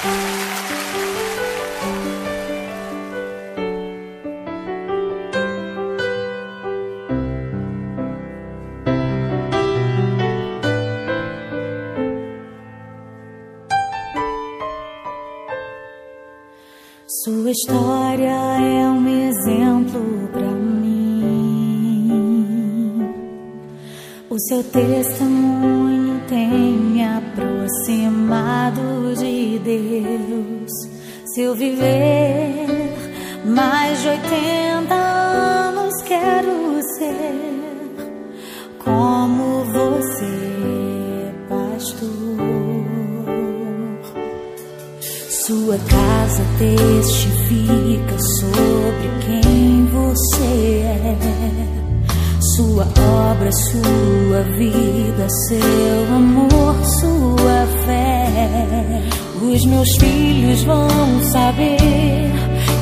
Sua história é um exemplo para mim. O seu testemunho tem aproximado de Deus. Se viver mais de 80 anos, quero ser como você, pastor. Sua casa testifica sobre quem você é. Sua obra, sua vida, seu amor, sua fé. Os meus filhos vão saber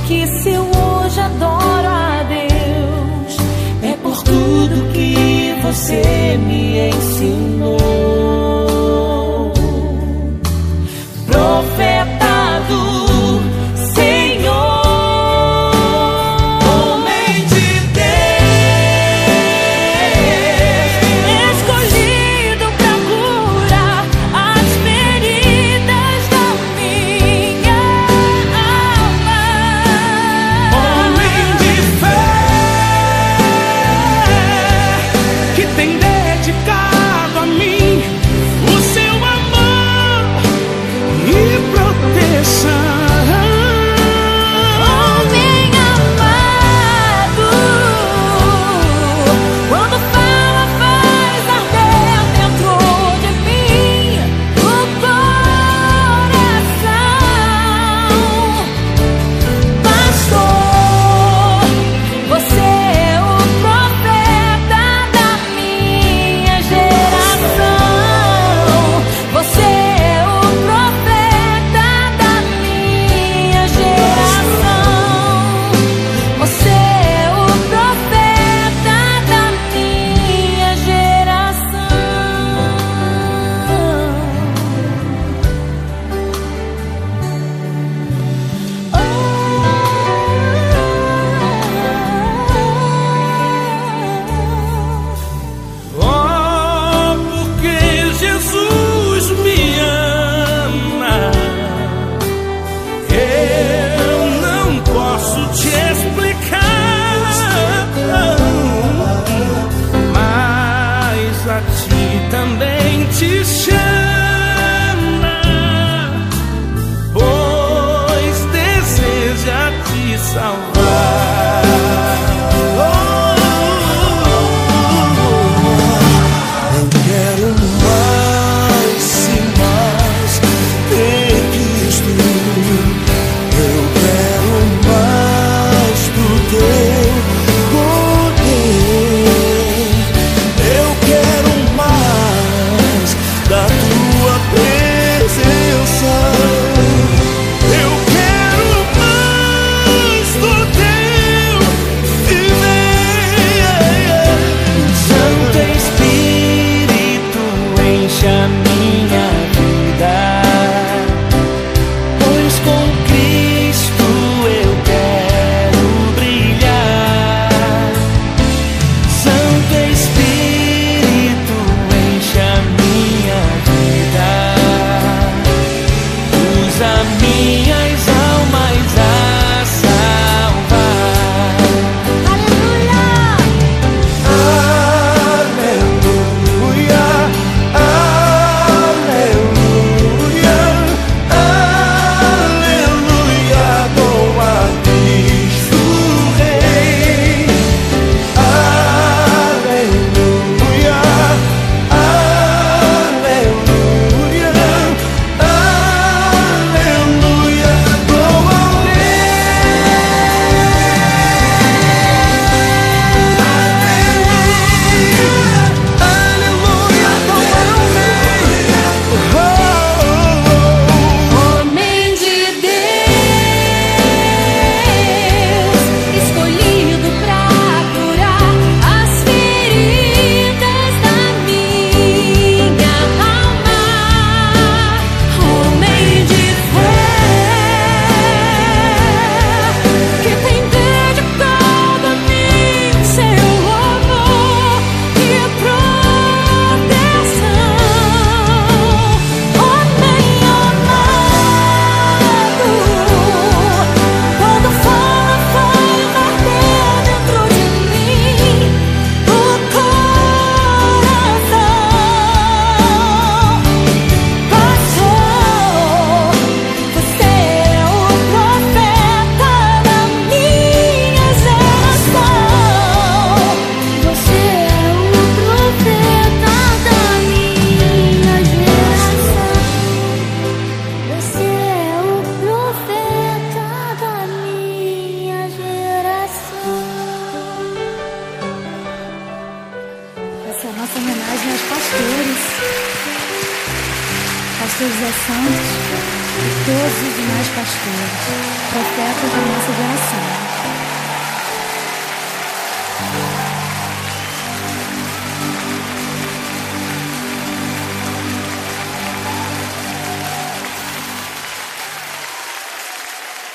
que se eu hoje adoro a Deus, é por tudo que você me ensinou. nossa homenagem aos pastores, pastores José Santos e todos os demais pastores, profetas da nossa geração.